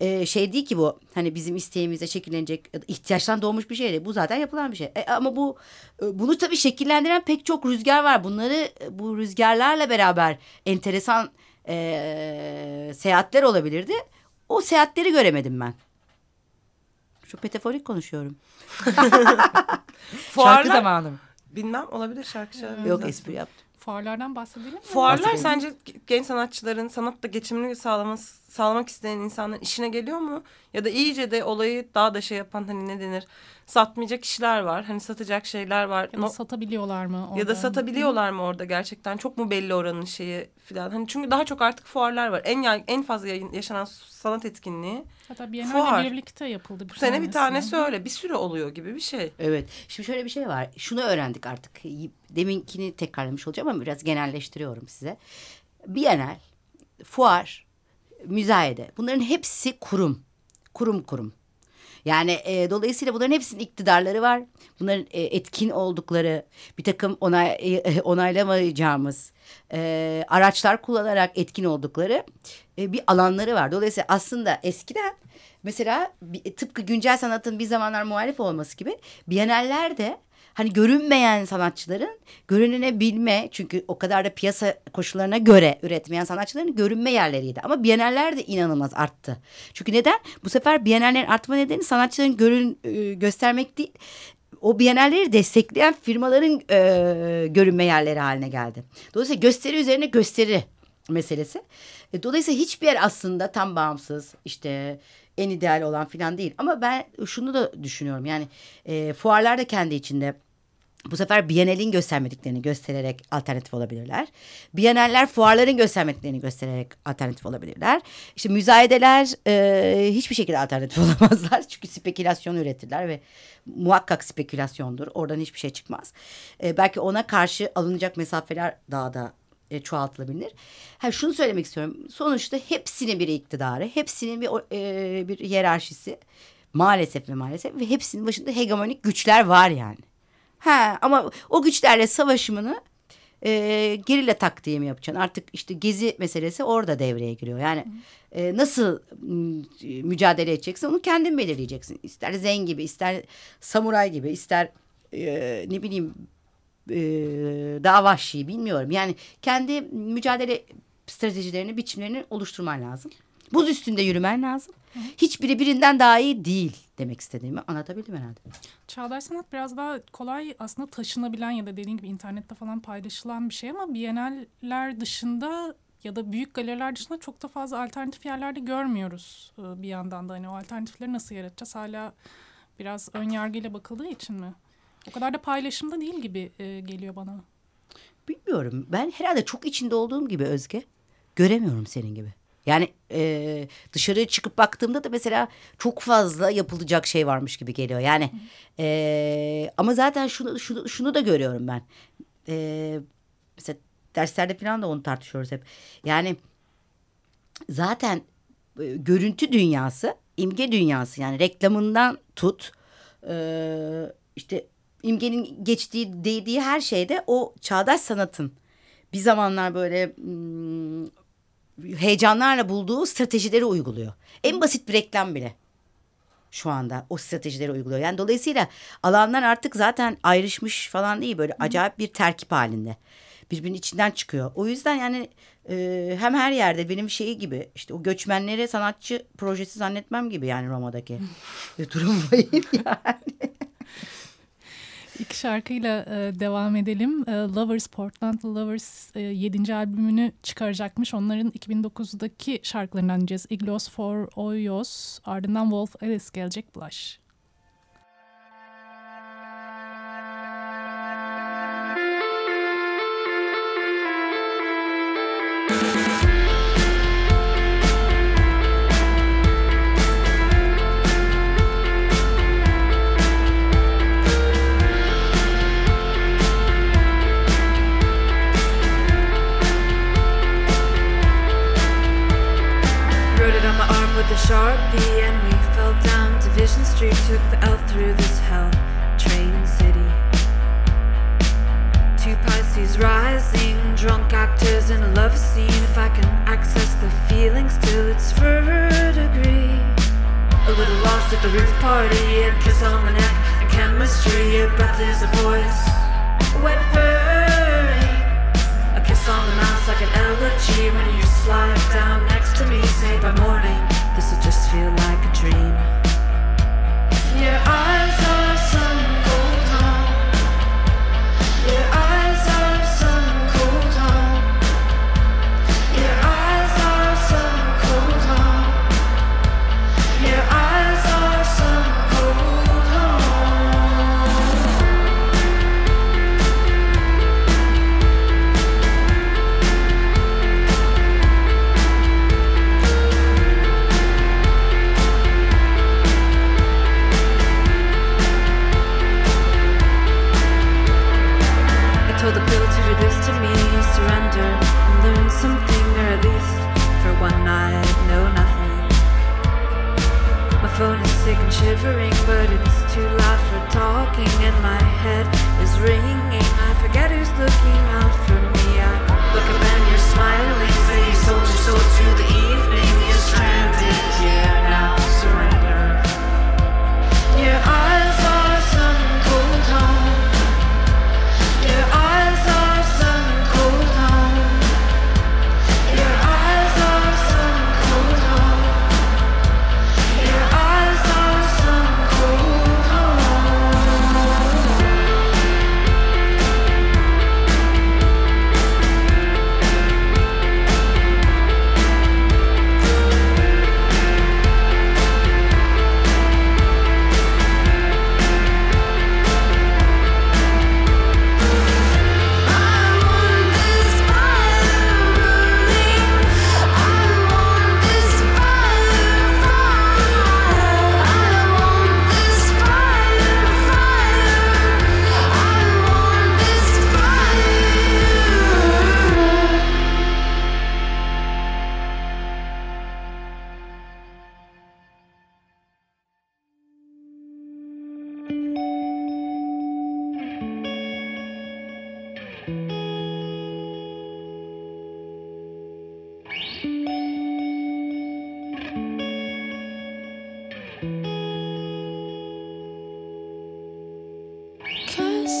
e, şey değil ki bu hani bizim isteğimize şekillenecek ihtiyaçtan doğmuş bir şey değil. Bu zaten yapılan bir şey. E, ama bu e, bunu tabii şekillendiren pek çok rüzgar var. Bunları e, bu rüzgarlarla beraber enteresan e, seyahatler olabilirdi. O seyahatleri göremedim ben. Çok metaforik konuşuyorum. [laughs] Şarkı zamanı mı? Bilmem olabilir şarkı şarkı. Yok espri yaptım. Fuarlardan bahsedelim mi? Fuarlar sence genç sanatçıların sanatta geçimini sağlaması, sağlamak isteyen insanların işine geliyor mu? Ya da iyice de olayı daha da şey yapan hani ne denir? Satmayacak kişiler var. Hani satacak şeyler var. Ya da satabiliyorlar mı? ya da orada? satabiliyorlar mı orada gerçekten? Çok mu belli oranın şeyi filan? Hani çünkü daha çok artık fuarlar var. En yay- en fazla yaşanan sanat etkinliği Hatta Fuar. Biennale birlikte yapıldı. bu sene bir tanesi öyle. Bir sürü oluyor gibi bir şey. Evet. Şimdi şöyle bir şey var. Şunu öğrendik artık. Deminkini tekrarlamış olacağım ama biraz genelleştiriyorum size. Bienal, fuar, müzayede bunların hepsi kurum. Kurum kurum. Yani e, dolayısıyla bunların hepsinin iktidarları var. Bunların e, etkin oldukları bir takım onay, e, [laughs] onaylamayacağımız e, araçlar kullanarak etkin oldukları e, bir alanları var. Dolayısıyla aslında eskiden mesela bir- tıpkı güncel sanatın bir zamanlar muhalif olması gibi Biennaller hani görünmeyen sanatçıların görünebilme çünkü o kadar da piyasa koşullarına göre üretmeyen sanatçıların görünme yerleriydi. Ama Biennaller de inanılmaz arttı. Çünkü neden? Bu sefer Biennallerin artma nedeni sanatçıların görün e, göstermek değil. O Biennalleri destekleyen firmaların e, görünme yerleri haline geldi. Dolayısıyla gösteri üzerine gösteri meselesi. E, Dolayısıyla hiçbir yer aslında tam bağımsız işte en ideal olan filan değil. Ama ben şunu da düşünüyorum yani e, fuarlar da kendi içinde bu sefer Biennale'in göstermediklerini göstererek alternatif olabilirler. Biennaller fuarların göstermediklerini göstererek alternatif olabilirler. İşte müzayedeler e, hiçbir şekilde alternatif [laughs] olamazlar. Çünkü spekülasyon üretirler ve muhakkak spekülasyondur. Oradan hiçbir şey çıkmaz. E, belki ona karşı alınacak mesafeler daha da e, çoğaltılabilir. Ha, şunu söylemek istiyorum. Sonuçta hepsinin bir iktidarı, hepsinin bir, e, bir hiyerarşisi maalesef ve maalesef ve hepsinin başında hegemonik güçler var yani. Ha ama o güçlerle savaşımını e, gerilla taktiği mi yapacaksın? Artık işte gezi meselesi orada devreye giriyor. Yani e, nasıl m, mücadele edeceksin onu kendin belirleyeceksin. İster zen gibi, ister samuray gibi, ister e, ne bileyim e, daha vahşi bilmiyorum. Yani kendi mücadele stratejilerini, biçimlerini oluşturman lazım. Buz üstünde yürümen lazım. Hiçbiri birinden daha iyi değil demek istediğimi anlatabildim herhalde. Çağdaş sanat biraz daha kolay aslında taşınabilen ya da dediğin gibi internette falan paylaşılan bir şey ama Biennaller dışında ya da büyük galeriler dışında çok da fazla alternatif yerlerde görmüyoruz e, bir yandan da. Hani o alternatifleri nasıl yaratacağız? Hala biraz ön yargıyla bakıldığı için mi? O kadar da paylaşımda değil gibi e, geliyor bana. Bilmiyorum. Ben herhalde çok içinde olduğum gibi Özge. Göremiyorum senin gibi. Yani e, dışarıya çıkıp baktığımda da mesela çok fazla yapılacak şey varmış gibi geliyor. Yani e, ama zaten şunu, şunu, şunu da görüyorum ben. E, mesela derslerde falan da onu tartışıyoruz hep. Yani zaten e, görüntü dünyası, imge dünyası yani reklamından tut e, işte imgenin geçtiği değdiği her şeyde o çağdaş sanatın bir zamanlar böyle heyecanlarla bulduğu stratejileri uyguluyor. En basit bir reklam bile şu anda o stratejileri uyguluyor. Yani dolayısıyla alanlar artık zaten ayrışmış falan değil böyle acayip bir terkip halinde. Birbirinin içinden çıkıyor. O yüzden yani e, hem her yerde benim şeyi gibi işte o göçmenlere sanatçı projesi zannetmem gibi yani Roma'daki [laughs] durum vahim yani. [laughs] İlk şarkıyla e, devam edelim. E, Lovers, Portland Lovers e, 7. albümünü çıkaracakmış. Onların 2009'daki şarkılarından dinleyeceğiz. Iglos for Oyos, ardından Wolf Alice gelecek Blush. Sharpie, and we fell down Division Street. Took the L through this hell train city. Two Pisces rising, drunk actors in a love scene. If I can access the feelings till it's verdigris. A little lost at the roof party, a kiss on the neck, a chemistry, a breath is a voice. Wet purring. A kiss on the mouth like an elegy when you slide down next to me. Say by morning, this will just feel like a dream. Your eyes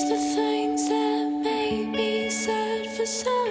the things that made me sad for so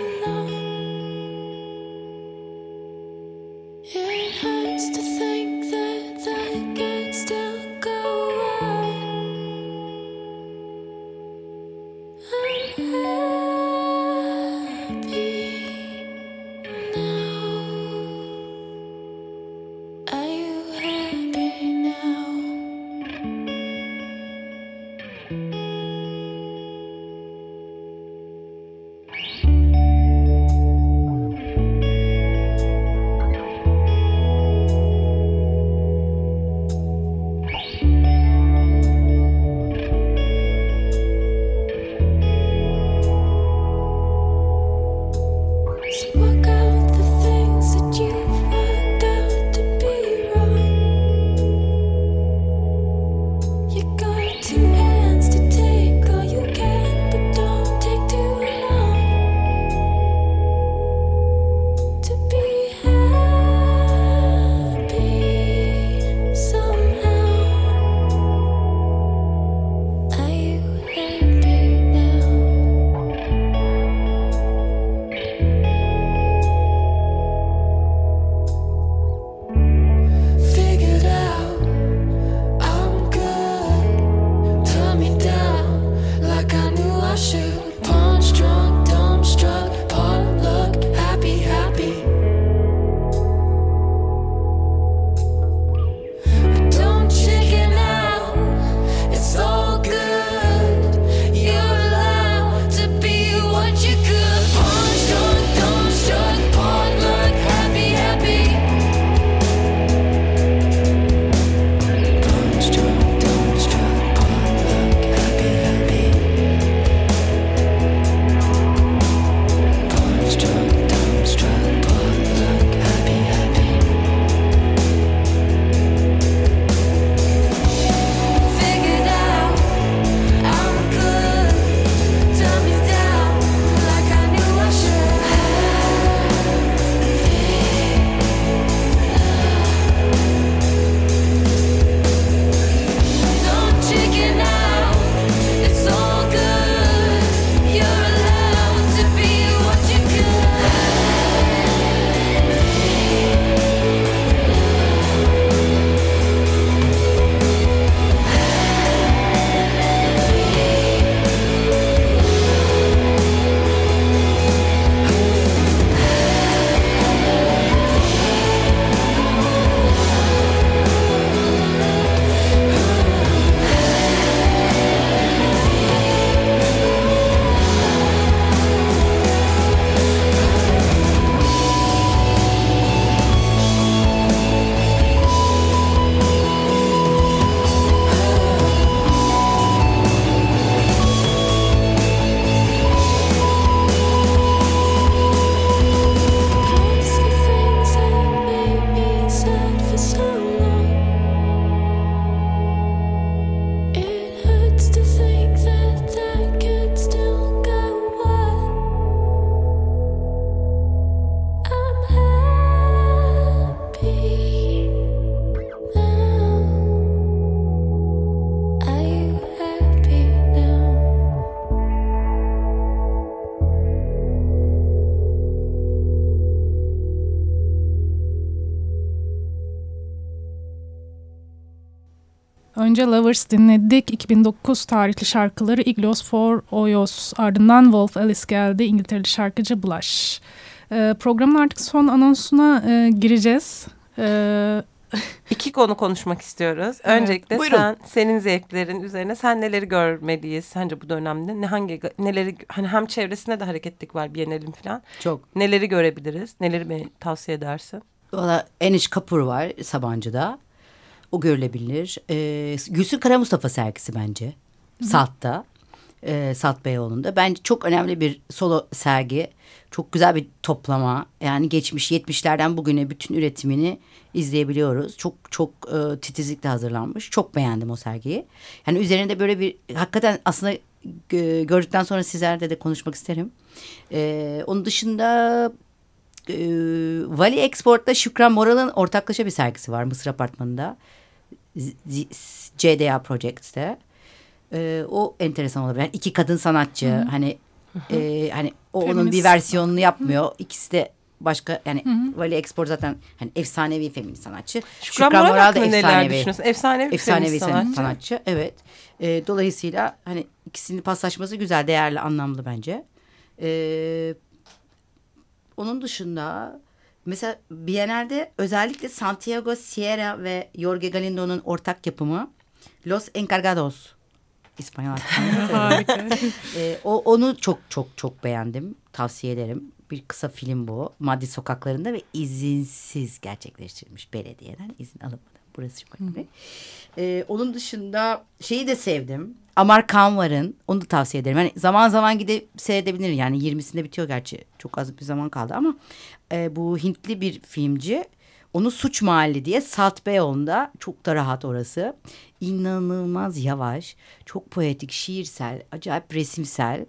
Lovers dinledik. 2009 tarihli şarkıları Iglos for Oyos. Ardından Wolf Alice geldi. İngiltereli şarkıcı Blush. Ee, programın artık son anonsuna e, gireceğiz. Ee, [laughs] İki konu konuşmak istiyoruz. Evet. Öncelikle Buyurun. sen senin zevklerin üzerine sen neleri görmeliyiz sence bu dönemde? Ne hangi neleri hani hem çevresinde de hareketlik var Biennial'in falan. Çok. Neleri görebiliriz? Neleri tavsiye edersin? Valla Eniş Kapur var Sabancı'da. O görülebilir. Ee, Gülsün Kara Mustafa sergisi bence. Salt'ta. Ee, Salt Beyoğlu'nda. Bence çok önemli bir solo sergi. Çok güzel bir toplama. Yani geçmiş 70'lerden bugüne bütün üretimini izleyebiliyoruz. Çok çok e, titizlikle hazırlanmış. Çok beğendim o sergiyi. Yani üzerinde böyle bir hakikaten aslında e, gördükten sonra sizlerle de konuşmak isterim. Ee, onun dışında e, Vali Export'ta Şükran Moral'ın ortaklaşa bir sergisi var Mısır Apartmanı'nda. CDA Project'te. E, o enteresan olabilir. Yani iki kadın sanatçı hani e, hani o onun Feminist. bir versiyonunu yapmıyor. İkisi de başka yani Vali Export zaten hani efsanevi feminist sanatçı. Şükran Moral hakkında neler düşünüyorsun? Efsanevi Efsanevi sanatçı. sanatçı. sanatçı. Evet. E, dolayısıyla hani ikisinin paslaşması güzel, değerli, anlamlı bence. E, onun dışında mesela Biennale'de özellikle Santiago Sierra ve Jorge Galindo'nun ortak yapımı Los Encargados. İspanyol [laughs] harika. [laughs] ee, o onu çok çok çok beğendim. Tavsiye ederim. Bir kısa film bu. Madrid sokaklarında ve izinsiz gerçekleştirilmiş belediyeden izin alınmadan. Burası çok önemli. Ee, onun dışında şeyi de sevdim. Amar Kanvar'ın onu da tavsiye ederim. Yani zaman zaman gidip seyredebilir. Yani 20'sinde bitiyor gerçi. Çok az bir zaman kaldı ama e, bu Hintli bir filmci. Onu Suç Mahalli diye Salt Beyoğlu'nda çok da rahat orası. İnanılmaz yavaş, çok poetik, şiirsel, acayip resimsel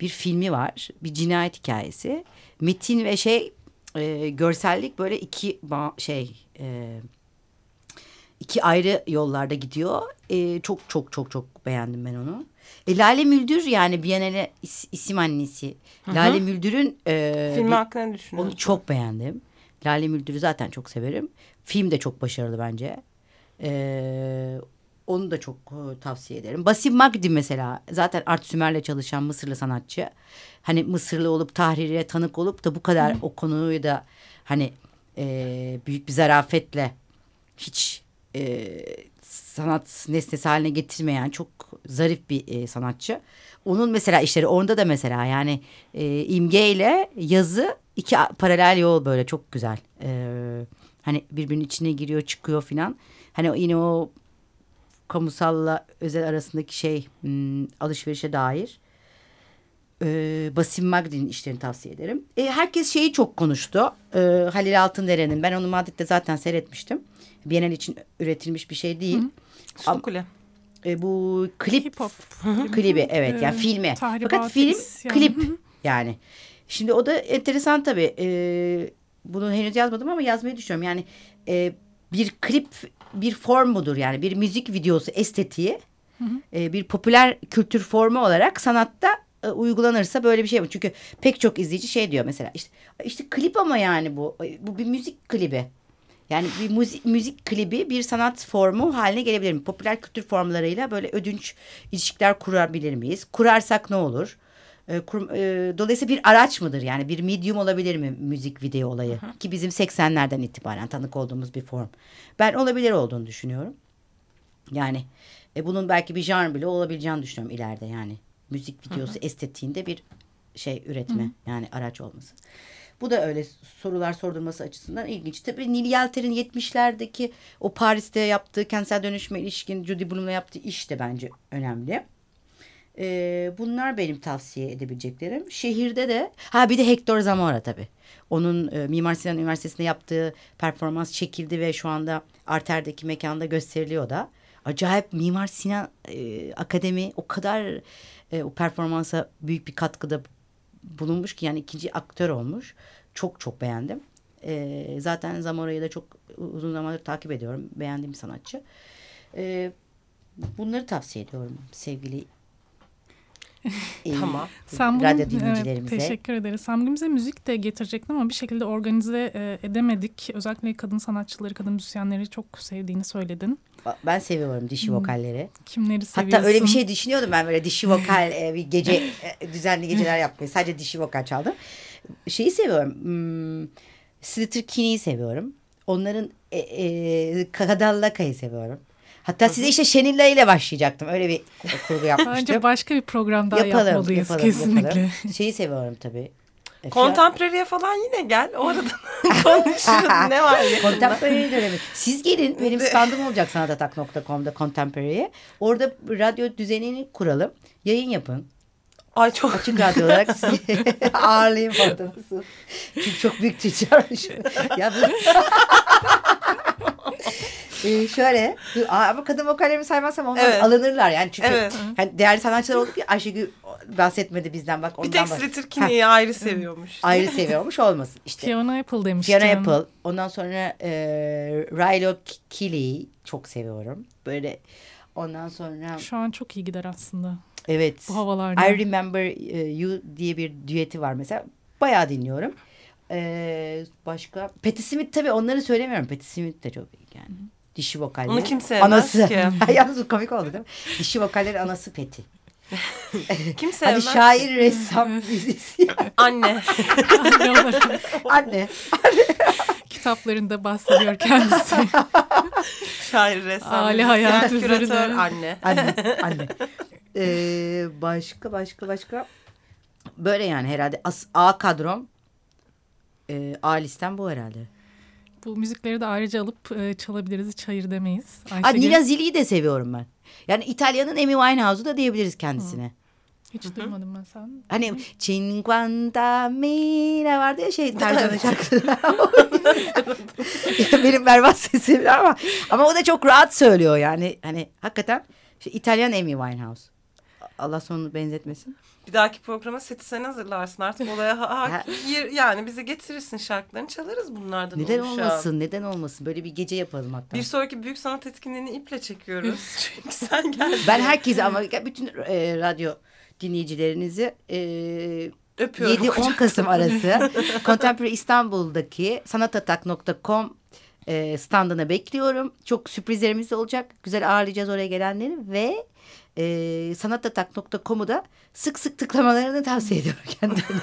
bir filmi var. Bir cinayet hikayesi. Metin ve şey e, görsellik böyle iki şey e, iki ayrı yollarda gidiyor. E, çok çok çok çok beğendim ben onu. E, Lale Müldür yani Biennale is- isim annesi. Lale Müldür'ün e, Filmi hakkında ne düşünüyorsun? onu çok beğendim. Lale Müldür'ü zaten çok severim. Film de çok başarılı bence. Ee, onu da çok e, tavsiye ederim. Basim Magdi mesela zaten Art Sümer'le çalışan Mısırlı sanatçı. Hani Mısırlı olup tahrire tanık olup da bu kadar o konuyu da hani e, büyük bir zarafetle hiç e, sanat nesnesi haline getirmeyen çok zarif bir e, sanatçı. Onun mesela işleri onda da mesela yani e, imge ile yazı iki paralel yol böyle çok güzel. E, hani birbirinin içine giriyor çıkıyor filan. Hani yine o kamusalla özel arasındaki şey hmm, alışverişe dair. Ee, Basim Magdi'nin işlerini tavsiye ederim. Ee, herkes şeyi çok konuştu. Ee, Halil Altındere'nin. Ben onu Madrid'de zaten seyretmiştim. Bienal için üretilmiş bir şey değil. Kule. Ee, bu klip Hip hop. klibi evet yani Ee, filmi. tahribat, Fakat film isyan. klip yani. Şimdi o da enteresan tabii. Ee, bunu henüz yazmadım ama yazmayı düşünüyorum. Yani e, bir klip bir form mudur yani bir müzik videosu estetiği e, bir popüler kültür formu olarak sanatta e, uygulanırsa böyle bir şey mi? Çünkü pek çok izleyici şey diyor mesela işte işte klip ama yani bu bu bir müzik klibi. Yani bir müzik, müzik klibi bir sanat formu haline gelebilir mi? Popüler kültür formlarıyla böyle ödünç ilişkiler kurabilir miyiz? Kurarsak ne olur? E, kur- e, dolayısıyla bir araç mıdır? Yani bir medium olabilir mi müzik video olayı? Ki bizim 80'lerden itibaren tanık olduğumuz bir form. Ben olabilir olduğunu düşünüyorum. Yani e, bunun belki bir janr bile olabileceğini düşünüyorum ileride yani. Müzik videosu estetiğinde bir şey üretme yani araç olması. Bu da öyle sorular sordurması açısından ilginç. Tabii Nil Yalter'in 70'lerdeki o Paris'te yaptığı kentsel dönüşüme ilişkin Judy Blume'la yaptığı iş de bence önemli. Ee, bunlar benim tavsiye edebileceklerim. Şehirde de ha bir de Hector Zamora tabii. Onun e, Mimar Sinan Üniversitesi'nde yaptığı performans çekildi ve şu anda Arter'deki mekanda gösteriliyor da. Acayip Mimar Sinan e, Akademi o kadar e, o performansa büyük bir katkıda bulunmuş ki yani ikinci aktör olmuş. Çok çok beğendim. E, zaten Zamora'yı da çok uzun zamandır takip ediyorum. Beğendiğim sanatçı. E, bunları tavsiye ediyorum sevgili Ee, [laughs] Tamam. Sen bunu, radyo evet, dinleyicilerimize. teşekkür ederiz. Bize müzik de getirecektin ama bir şekilde organize e, edemedik. Özellikle kadın sanatçıları, kadın müzisyenleri çok sevdiğini söyledin. Ben seviyorum dişi vokalleri. Kimleri seviyorsun? Hatta öyle bir şey düşünüyordum ben böyle dişi vokal e, bir gece [laughs] e, düzenli geceler yapmayı. Sadece dişi vokal çaldım. Şeyi seviyorum. Hmm, Slater Kinney'i seviyorum. Onların e, e, Kadallaka'yı seviyorum. Hatta size işte Şenilla ile başlayacaktım. Öyle bir [laughs] kurgu yapmıştım. Bence başka bir program daha yapalım, yapmalıyız yapalım, kesinlikle. yapalım. Şeyi seviyorum tabii. E, Kontemporariye falan yine gel. Orada [laughs] konuşuruz. [laughs] ne var ya? Contemporary dönemi. Siz gelin benim standım olacak sanatatak.com'da Contemporary'e. Orada radyo düzenini kuralım. Yayın yapın. Ay çok Açık radyo olarak sizi [laughs] ağırlayayım nasıl? Çünkü çok büyük tüccarmış. ya bu... Ee, şöyle aa, ama kadın vokallerimi saymazsam onlar Evet. alınırlar yani çünkü Evet. hani değerli sanatçılar olduk ya Ayşegül bahsetmedi bizden bak bir ondan tek bak. Slater Kinney'i ayrı seviyormuş. [laughs] ayrı seviyormuş olmasın işte. Fiona Apple demiştim. Fiona Apple. Ondan sonra e, Rilo Killy çok seviyorum. Böyle ondan sonra Şu an çok iyi gider aslında. evet. Bu havalarda. I Remember e, You diye bir düeti var mesela. Bayağı dinliyorum. E, başka Patti Smith tabii onları söylemiyorum. Patti Smith de çok iyi yani. Dişi vokalleri. Onu kim sevmez anası. ki? [laughs] Yalnız bu komik oldu değil mi? Dişi vokallerin anası Patti. [laughs] Kim Hani sevmez? şair, ressam, müzisyen. [laughs] Anne. Anne. Kitaplarında bahsediyor kendisi. Şair, ressam. Aile müzisyen, hayatı küratör, üzerine. Anne. Anne, anne. Ee, başka başka başka böyle yani herhalde As- A kadrom e, A listem bu herhalde. Bu müzikleri de ayrıca alıp e, çalabiliriz. Hiç hayır demeyiz. Ha, Ayşegül, Nina Zilli'yi de seviyorum ben. Yani İtalya'nın Amy Winehouse'u da diyebiliriz kendisine. Hiç duymadım ben sen. Hani Cinquanta Mila vardı ya şey Tarzan'ın şarkısı. [laughs] Benim berbat sesim var ama ama o da çok rahat söylüyor yani. Hani hakikaten işte İtalyan Amy Winehouse. Allah sonunu benzetmesin. Bir dahaki programa seti sen hazırlarsın artık olaya ha- ha- Ha. gir- yani bize getirirsin şarkılarını çalarız bunlardan Neden oluşan. olmasın? Neden olmasın? Böyle bir gece yapalım hatta. Bir sonraki büyük sanat etkinliğini iple çekiyoruz. Çünkü sen geldin. Ben herkese ama bütün e, radyo dinleyicilerinizi e, Öpüyorum 7-10 Kasım [laughs] arası Contemporary İstanbul'daki sanatatak.com e, standına bekliyorum. Çok sürprizlerimiz olacak. Güzel ağırlayacağız oraya gelenleri ve e, sanatatak.com'u da sık sık tıklamalarını tavsiye ediyorum [laughs] kendilerine.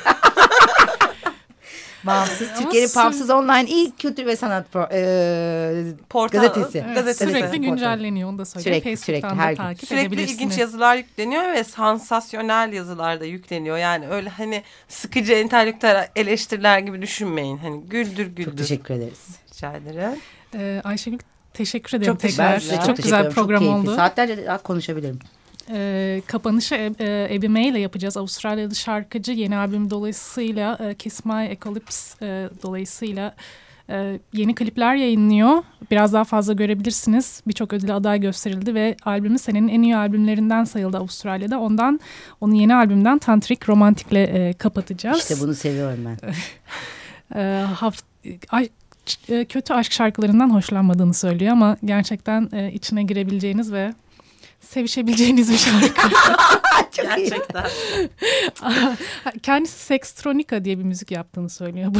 Bağımsız, Türkiye'nin bağımsız online ilk kültür ve sanat pro, e, Portal- gazetesi. Evet, Gazetesi. sürekli güncelleniyor onu da söyleyeyim. Sürekli, Facebook'tan sürekli, da her gün. takip Sürekli ilginç yazılar yükleniyor ve sansasyonel yazılar da yükleniyor. Yani öyle hani sıkıcı entelektüel eleştiriler gibi düşünmeyin. Hani güldür güldür. Çok teşekkür ederiz. Rica ederim. Ee, Ayşegül teşekkür ederim Çok teşekkür- tekrar. Ben size çok, teşekkür güzel program keyifli. oldu. Saatlerce daha konuşabilirim. Ee, kapanışı e, e, Abby May ile yapacağız. Avustralyalı şarkıcı yeni albüm dolayısıyla e, Kiss My Eclipse e, dolayısıyla e, yeni klipler yayınlıyor. Biraz daha fazla görebilirsiniz. Birçok ödüle aday gösterildi ve albümü senenin en iyi albümlerinden sayıldı Avustralya'da. Ondan onun yeni albümden Tantric Romantik'le e, kapatacağız. İşte bunu seviyorum ben. [laughs] e, haft ay- e, kötü aşk şarkılarından hoşlanmadığını söylüyor ama gerçekten e, içine girebileceğiniz ve sevişebileceğiniz bir şarkı. [laughs] Çok. Gerçekten. [laughs] Kendisi Sextronica diye bir müzik yaptığını söylüyor.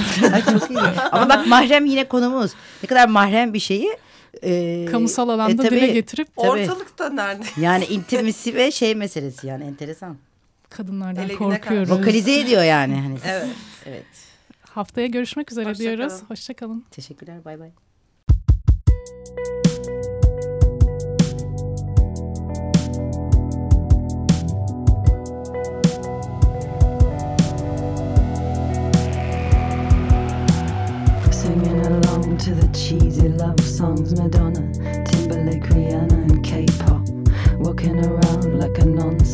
çok iyi. [laughs] Ama bak mahrem yine konumuz. Ne kadar mahrem bir şeyi. e, Kamusal alanda e, tabii, dile getirip tabii. Ortalıkta nerede? Yani intimisi ve şey meselesi yani enteresan. kadınlardan Ele korkuyoruz. Vokalize ediyor yani. Hani. Evet. Evet. Haftaya görüşmek üzere Hoşça diyoruz. kalın. Hoşçakalın. Teşekkürler. Bay bay. To the cheesy love songs Madonna, Timberlake, Rihanna, and K-pop. Walking around like a love